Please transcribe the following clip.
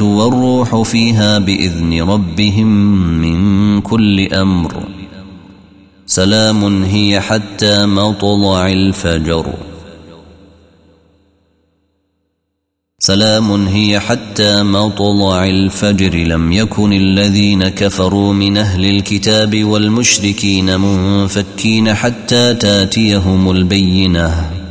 والروح فيها بإذن ربهم من كل أمر. سلام هي حتى مطلع الفجر. سلام هي حتى مطلع الفجر. لم يكن الذين كفروا من أهل الكتاب والمشركين منفكين حتى تأتيهم البينة.